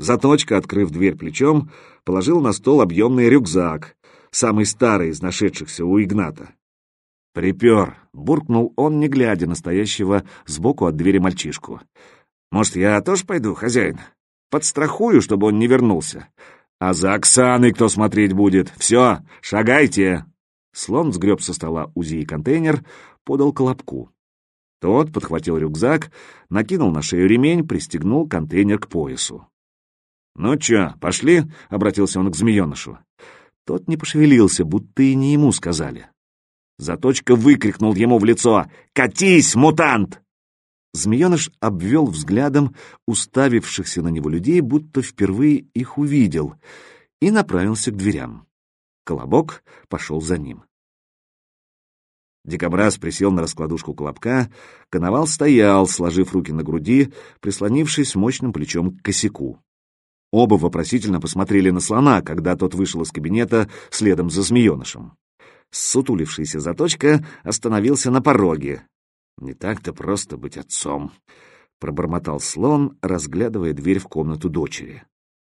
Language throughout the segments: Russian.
Заточка, открыв дверь плечом, положил на стол объемный рюкзак, самый старый из нашедшихся у Игната. «Припер», — буркнул он, не глядя на стоящего сбоку от двери мальчишку. «Может, я тоже пойду, хозяин? Подстрахую, чтобы он не вернулся. А за Оксаной кто смотреть будет? Все, шагайте!» Слон сгреб со стола УЗИ и контейнер, подал колобку. Тот подхватил рюкзак, накинул на шею ремень, пристегнул контейнер к поясу. «Ну чё, пошли?» — обратился он к змеенышу. Тот не пошевелился, будто и не ему сказали. Заточка выкрикнул ему в лицо «Катись, мутант!» Змееныш обвел взглядом уставившихся на него людей, будто впервые их увидел, и направился к дверям. Колобок пошел за ним. Дикобраз присел на раскладушку колобка, коновал стоял, сложив руки на груди, прислонившись мощным плечом к косяку. Оба вопросительно посмотрели на слона, когда тот вышел из кабинета следом за змеенышем. Сутулившийся заточка остановился на пороге. «Не так-то просто быть отцом», — пробормотал слон, разглядывая дверь в комнату дочери.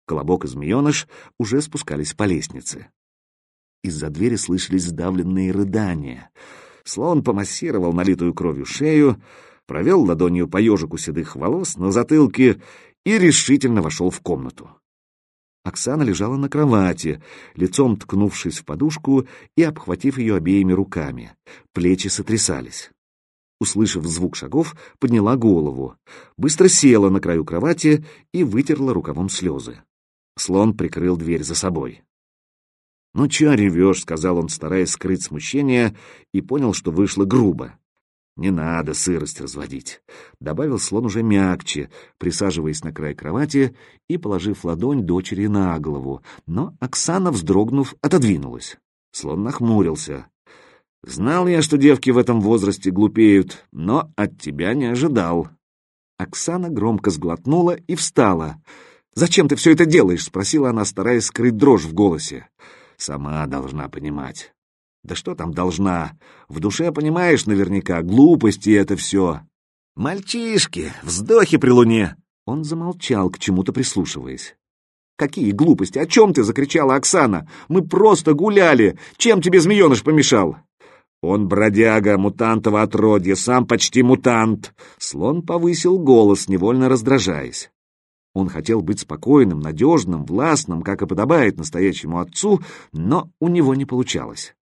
Колобок и змееныш уже спускались по лестнице. Из-за двери слышались сдавленные рыдания. Слон помассировал налитую кровью шею, провел ладонью по ежику седых волос на затылке и решительно вошел в комнату. Оксана лежала на кровати, лицом ткнувшись в подушку и обхватив ее обеими руками. Плечи сотрясались. Услышав звук шагов, подняла голову, быстро села на краю кровати и вытерла рукавом слезы. Слон прикрыл дверь за собой. «Ну, чё ревешь?» — сказал он, стараясь скрыть смущение, и понял, что вышло грубо. «Не надо сырость разводить», — добавил слон уже мягче, присаживаясь на край кровати и положив ладонь дочери на голову, но Оксана, вздрогнув, отодвинулась. Слон нахмурился. «Знал я, что девки в этом возрасте глупеют, но от тебя не ожидал». Оксана громко сглотнула и встала. «Зачем ты все это делаешь?» — спросила она, стараясь скрыть дрожь в голосе. «Сама должна понимать. Да что там должна? В душе понимаешь наверняка, глупости это все. Мальчишки, вздохи при луне. Он замолчал, к чему-то прислушиваясь. «Какие глупости! О чем ты?» — закричала Оксана. «Мы просто гуляли! Чем тебе змееныш помешал?» «Он бродяга, мутантово отродье, сам почти мутант!» Слон повысил голос, невольно раздражаясь. Он хотел быть спокойным, надежным, властным, как и подобает настоящему отцу, но у него не получалось.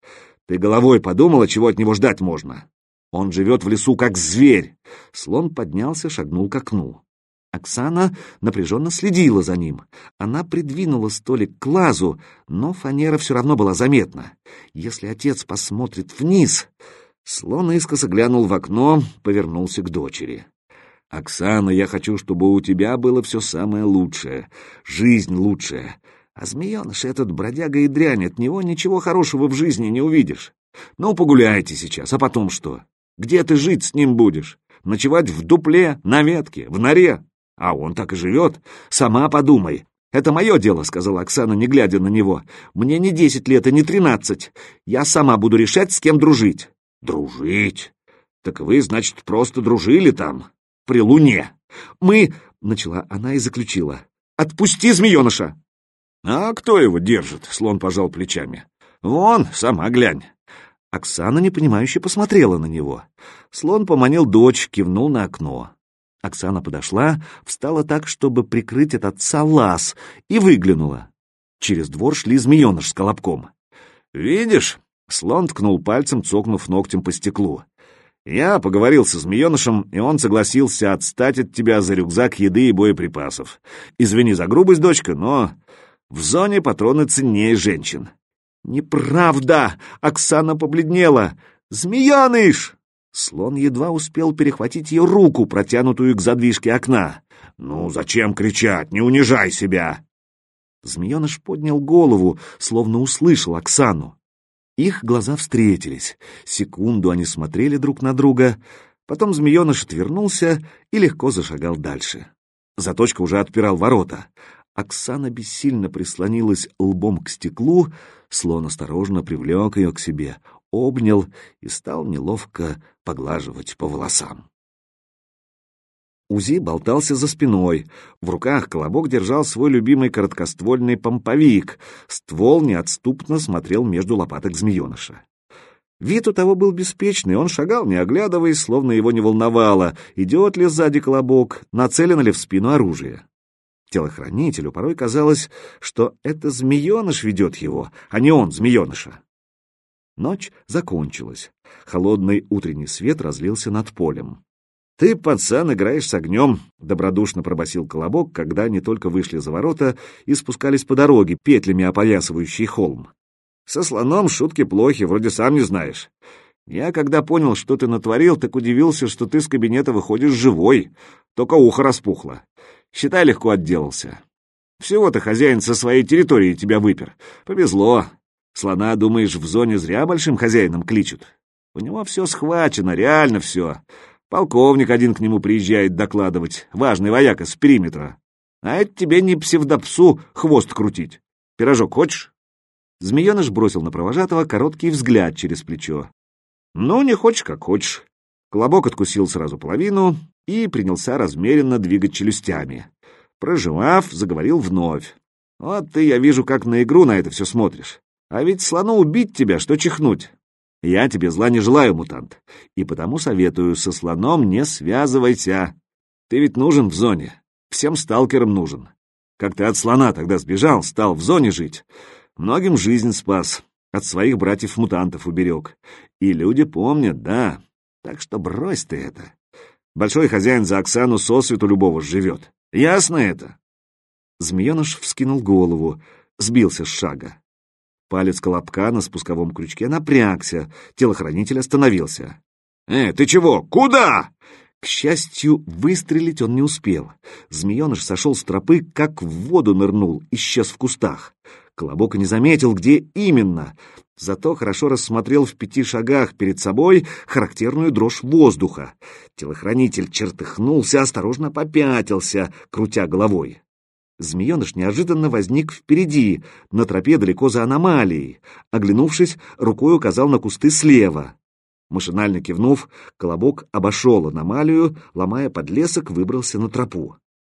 Ты головой подумала, чего от него ждать можно? Он живет в лесу, как зверь. Слон поднялся, шагнул к окну. Оксана напряженно следила за ним. Она придвинула столик к лазу, но фанера все равно была заметна. Если отец посмотрит вниз... Слон искоса глянул в окно, повернулся к дочери. «Оксана, я хочу, чтобы у тебя было все самое лучшее, жизнь лучшая. А змееныш этот бродяга и дрянь, от него ничего хорошего в жизни не увидишь. Ну, погуляйте сейчас, а потом что? Где ты жить с ним будешь? Ночевать в дупле, на ветке, в норе? А он так и живет. Сама подумай. Это мое дело, сказала Оксана, не глядя на него. Мне не десять лет и не тринадцать. Я сама буду решать, с кем дружить. Дружить? Так вы, значит, просто дружили там, при луне. Мы, начала она и заключила. Отпусти змееныша. «А кто его держит?» — слон пожал плечами. «Вон, сама глянь». Оксана непонимающе посмотрела на него. Слон поманил дочь, кивнул на окно. Оксана подошла, встала так, чтобы прикрыть от отца лаз, и выглянула. Через двор шли змееныш с колобком. «Видишь?» — слон ткнул пальцем, цокнув ногтем по стеклу. «Я поговорил со змеенышем, и он согласился отстать от тебя за рюкзак еды и боеприпасов. Извини за грубость, дочка, но в зоне патроны ценнее женщин. «Неправда!» — Оксана побледнела. «Змеяныш!» Слон едва успел перехватить ее руку, протянутую к задвижке окна. «Ну, зачем кричать? Не унижай себя!» Змееныш поднял голову, словно услышал Оксану. Их глаза встретились. Секунду они смотрели друг на друга. Потом змееныш отвернулся и легко зашагал дальше. Заточка уже отпирал ворота. Оксана бессильно прислонилась лбом к стеклу, слон осторожно привлек ее к себе, обнял и стал неловко поглаживать по волосам. УЗИ болтался за спиной. В руках Колобок держал свой любимый короткоствольный помповик. Ствол неотступно смотрел между лопаток змееныша. Вид у того был беспечный, он шагал, не оглядываясь, словно его не волновало, идет ли сзади Колобок, нацелено ли в спину оружие. Телохранителю порой казалось, что это змееныш ведет его, а не он змееныша. Ночь закончилась. Холодный утренний свет разлился над полем. «Ты, пацан, играешь с огнем», — добродушно пробасил Колобок, когда они только вышли за ворота и спускались по дороге, петлями опоясывающий холм. «Со слоном шутки плохи, вроде сам не знаешь. Я, когда понял, что ты натворил, так удивился, что ты с кабинета выходишь живой, только ухо распухло. Считай, легко отделался. Всего-то хозяин со своей территории тебя выпер. Повезло. Слона, думаешь, в зоне зря большим хозяином кличут? У него все схвачено, реально все. Полковник один к нему приезжает докладывать, важный вояка с периметра. А это тебе не псевдопсу хвост крутить. Пирожок хочешь? Змееныш бросил на провожатого короткий взгляд через плечо. Ну, не хочешь, как хочешь. Колобок откусил сразу половину и принялся размеренно двигать челюстями. Проживав, заговорил вновь. «Вот ты, я вижу, как на игру на это все смотришь. А ведь слону убить тебя, что чихнуть. Я тебе зла не желаю, мутант, и потому советую, со слоном не связывайся. Ты ведь нужен в зоне, всем сталкерам нужен. Как ты от слона тогда сбежал, стал в зоне жить. Многим жизнь спас, от своих братьев-мутантов уберег. И люди помнят, да. Так что брось ты это. Большой хозяин за Оксану сосвету любого живет. Ясно это?» Змееныш вскинул голову, сбился с шага. Палец колобка на спусковом крючке напрягся, телохранитель остановился. «Э, ты чего? Куда?» К счастью, выстрелить он не успел. Змееныш сошел с тропы, как в воду нырнул, исчез в кустах. Колобок не заметил, где именно, зато хорошо рассмотрел в пяти шагах перед собой характерную дрожь воздуха. Телохранитель чертыхнулся, осторожно попятился, крутя головой. Змееныш неожиданно возник впереди, на тропе далеко за аномалией. Оглянувшись, рукой указал на кусты слева. Машинально кивнув, Колобок обошел аномалию, ломая подлесок, выбрался на тропу.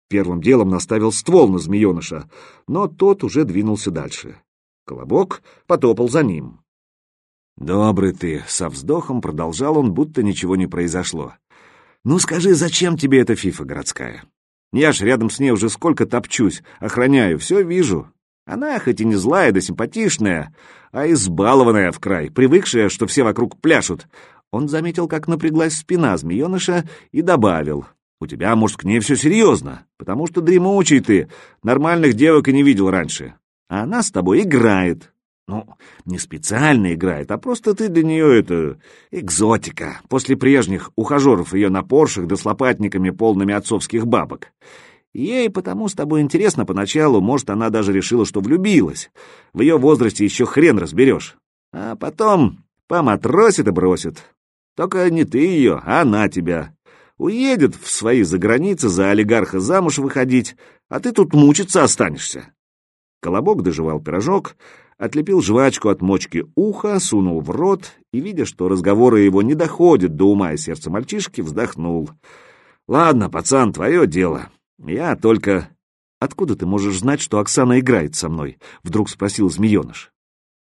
Первым делом наставил ствол на змееныша, но тот уже двинулся дальше. Колобок потопал за ним. «Добрый ты!» — со вздохом продолжал он, будто ничего не произошло. «Ну скажи, зачем тебе эта фифа городская? Я ж рядом с ней уже сколько топчусь, охраняю, все вижу. Она хоть и не злая да симпатичная, а избалованная в край, привыкшая, что все вокруг пляшут». Он заметил, как напряглась спина змееныша, и добавил. «У тебя, может, к ней все серьезно, потому что дремучий ты, нормальных девок и не видел раньше а она с тобой играет. Ну, не специально играет, а просто ты для нее это экзотика. После прежних ухажеров ее на поршах да с лопатниками полными отцовских бабок. Ей потому с тобой интересно поначалу, может, она даже решила, что влюбилась. В ее возрасте еще хрен разберешь. А потом поматросит и бросит. Только не ты ее, а она тебя. Уедет в свои заграницы за олигарха замуж выходить, а ты тут мучиться останешься. Колобок доживал пирожок, отлепил жвачку от мочки уха, сунул в рот и, видя, что разговоры его не доходят до ума и сердца мальчишки, вздохнул. «Ладно, пацан, твое дело. Я только...» «Откуда ты можешь знать, что Оксана играет со мной?» — вдруг спросил змееныш.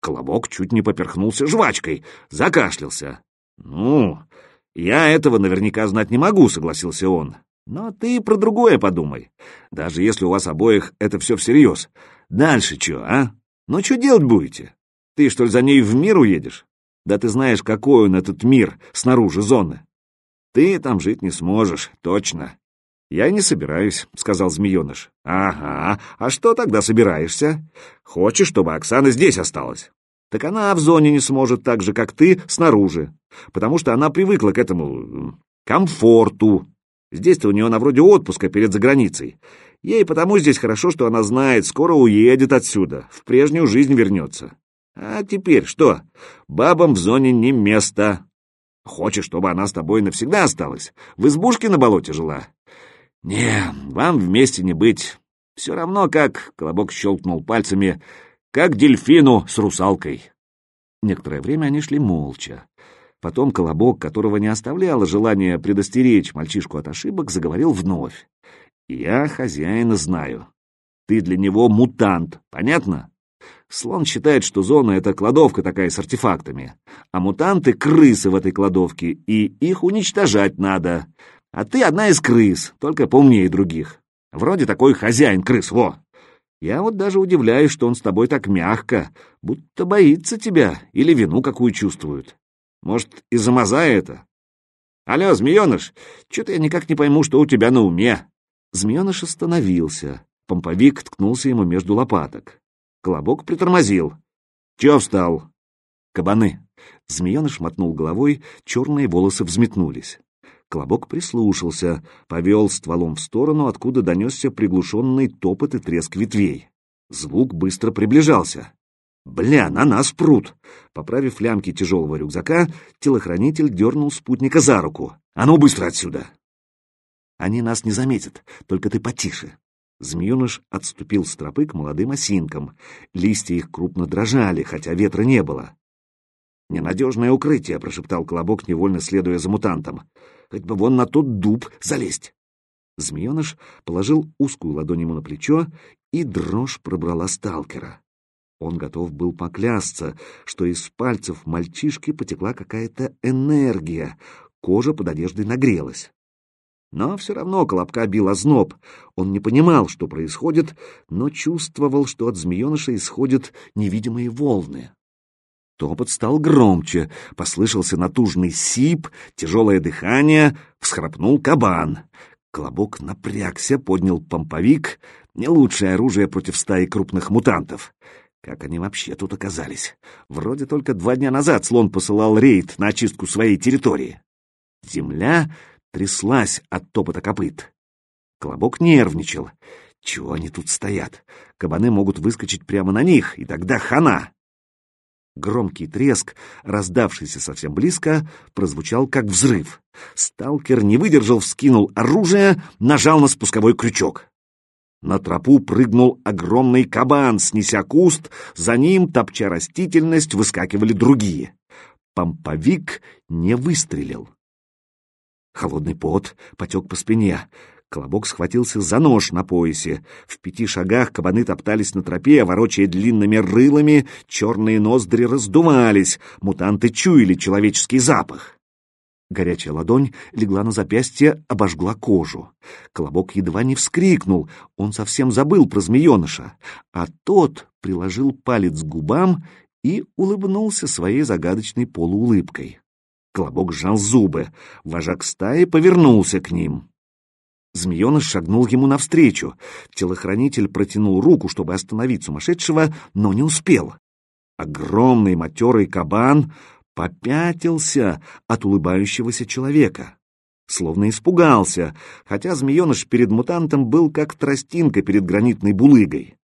Колобок чуть не поперхнулся жвачкой, закашлялся. «Ну, я этого наверняка знать не могу», — согласился он. «Но ты про другое подумай. Даже если у вас обоих это все всерьез. Дальше что, а? Ну что делать будете? Ты, что ли, за ней в мир уедешь? Да ты знаешь, какой он этот мир снаружи зоны. Ты там жить не сможешь, точно. Я не собираюсь, сказал змееныш. Ага, а что тогда собираешься? Хочешь, чтобы Оксана здесь осталась? Так она в зоне не сможет так же, как ты, снаружи, потому что она привыкла к этому комфорту. Здесь-то у нее на вроде отпуска перед заграницей. Ей потому здесь хорошо, что она знает, скоро уедет отсюда, в прежнюю жизнь вернется. А теперь что? Бабам в зоне не место. Хочешь, чтобы она с тобой навсегда осталась? В избушке на болоте жила? Не, вам вместе не быть. Все равно как, — Колобок щелкнул пальцами, — как дельфину с русалкой. Некоторое время они шли молча. Потом Колобок, которого не оставляло желание предостеречь мальчишку от ошибок, заговорил вновь. «Я хозяина знаю. Ты для него мутант, понятно? Слон считает, что зона — это кладовка такая с артефактами, а мутанты — крысы в этой кладовке, и их уничтожать надо. А ты одна из крыс, только поумнее других. Вроде такой хозяин крыс, во!» Я вот даже удивляюсь, что он с тобой так мягко, будто боится тебя или вину какую чувствует. Может, из-за это? Алло, змееныш, что-то я никак не пойму, что у тебя на уме. Змееныш остановился. Помповик ткнулся ему между лопаток. Колобок притормозил. Че встал? Кабаны. Змееныш мотнул головой, черные волосы взметнулись. Колобок прислушался, повел стволом в сторону, откуда донесся приглушенный топот и треск ветвей. Звук быстро приближался. «Бля, на нас прут!» Поправив лямки тяжелого рюкзака, телохранитель дернул спутника за руку. «А ну быстро отсюда!» «Они нас не заметят, только ты потише!» Змееныш отступил с тропы к молодым осинкам. Листья их крупно дрожали, хотя ветра не было. «Ненадежное укрытие», — прошептал Колобок, невольно следуя за мутантом. «Хоть бы вон на тот дуб залезть». Змееныш положил узкую ладонь ему на плечо, и дрожь пробрала сталкера. Он готов был поклясться, что из пальцев мальчишки потекла какая-то энергия, кожа под одеждой нагрелась. Но все равно Колобка бил озноб. Он не понимал, что происходит, но чувствовал, что от змееныша исходят невидимые волны. Топот стал громче, послышался натужный сип, тяжелое дыхание, всхрапнул кабан. Колобок напрягся, поднял помповик, не лучшее оружие против стаи крупных мутантов. Как они вообще тут оказались? Вроде только два дня назад слон посылал рейд на очистку своей территории. Земля тряслась от топота копыт. Колобок нервничал. Чего они тут стоят? Кабаны могут выскочить прямо на них, и тогда хана. Громкий треск, раздавшийся совсем близко, прозвучал как взрыв. Сталкер не выдержал, вскинул оружие, нажал на спусковой крючок. На тропу прыгнул огромный кабан, снеся куст, за ним, топча растительность, выскакивали другие. Помповик не выстрелил. Холодный пот потек по спине. Колобок схватился за нож на поясе. В пяти шагах кабаны топтались на тропе, ворочая длинными рылами, черные ноздри раздувались, мутанты чуяли человеческий запах. Горячая ладонь легла на запястье, обожгла кожу. Колобок едва не вскрикнул, он совсем забыл про змееныша, а тот приложил палец к губам и улыбнулся своей загадочной полуулыбкой. Колобок сжал зубы, вожак стаи повернулся к ним. Змееныш шагнул ему навстречу. Телохранитель протянул руку, чтобы остановить сумасшедшего, но не успел. Огромный матерый кабан попятился от улыбающегося человека. Словно испугался, хотя змееныш перед мутантом был как тростинка перед гранитной булыгой.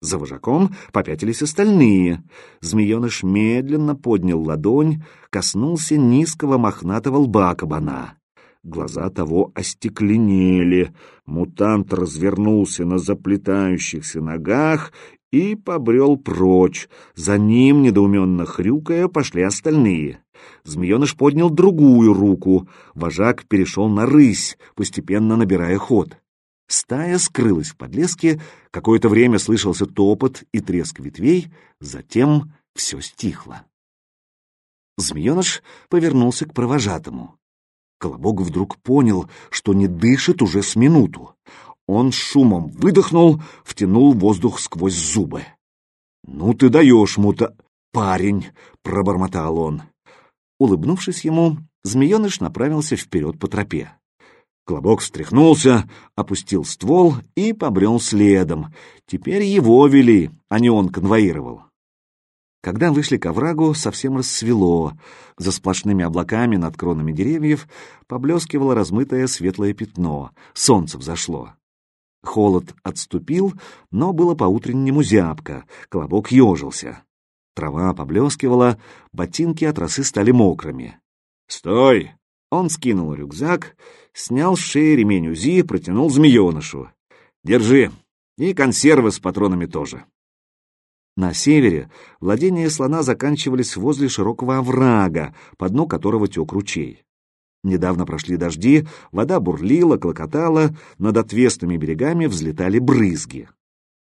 За вожаком попятились остальные. Змееныш медленно поднял ладонь, коснулся низкого мохнатого лба кабана. Глаза того остекленели. Мутант развернулся на заплетающихся ногах и побрел прочь. За ним, недоуменно хрюкая, пошли остальные. Змееныш поднял другую руку. Вожак перешел на рысь, постепенно набирая ход. Стая скрылась в подлеске, какое-то время слышался топот и треск ветвей, затем все стихло. Змееныш повернулся к провожатому. Колобок вдруг понял, что не дышит уже с минуту. Он шумом выдохнул, втянул воздух сквозь зубы. «Ну ты даешь, мута... парень!» — пробормотал он. Улыбнувшись ему, змееныш направился вперед по тропе. Колобок встряхнулся, опустил ствол и побрел следом. Теперь его вели, а не он конвоировал. Когда вышли к оврагу, совсем рассвело. За сплошными облаками над кронами деревьев поблескивало размытое светлое пятно. Солнце взошло. Холод отступил, но было по-утреннему зябко, колобок ежился. Трава поблескивала, ботинки от росы стали мокрыми. «Стой!» Он скинул рюкзак, снял с шеи ремень УЗИ, протянул змеенышу. «Держи, и консервы с патронами тоже». На севере владения слона заканчивались возле широкого оврага, по дну которого тек ручей. Недавно прошли дожди, вода бурлила, клокотала, над отвесными берегами взлетали брызги.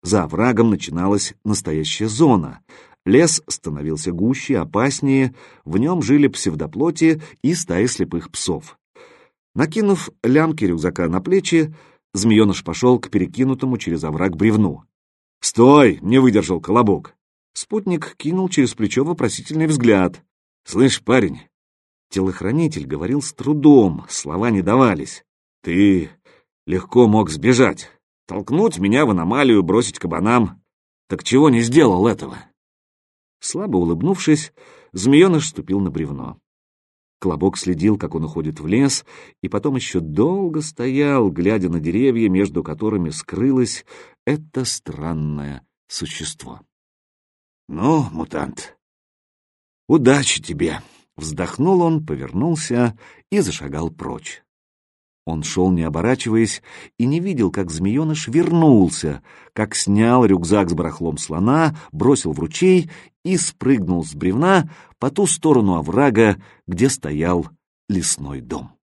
За оврагом начиналась настоящая зона. Лес становился гуще, опаснее, в нем жили псевдоплоти и стаи слепых псов. Накинув лямки рюкзака на плечи, змееныш пошел к перекинутому через овраг бревну. «Стой!» — не выдержал колобок. Спутник кинул через плечо вопросительный взгляд. «Слышь, парень, Телохранитель говорил с трудом, слова не давались. «Ты легко мог сбежать, толкнуть меня в аномалию, бросить кабанам. Так чего не сделал этого?» Слабо улыбнувшись, змееныш ступил на бревно. Клобок следил, как он уходит в лес, и потом еще долго стоял, глядя на деревья, между которыми скрылось это странное существо. «Ну, мутант, удачи тебе!» Вздохнул он, повернулся и зашагал прочь. Он шел, не оборачиваясь, и не видел, как змееныш вернулся, как снял рюкзак с барахлом слона, бросил в ручей и спрыгнул с бревна по ту сторону оврага, где стоял лесной дом.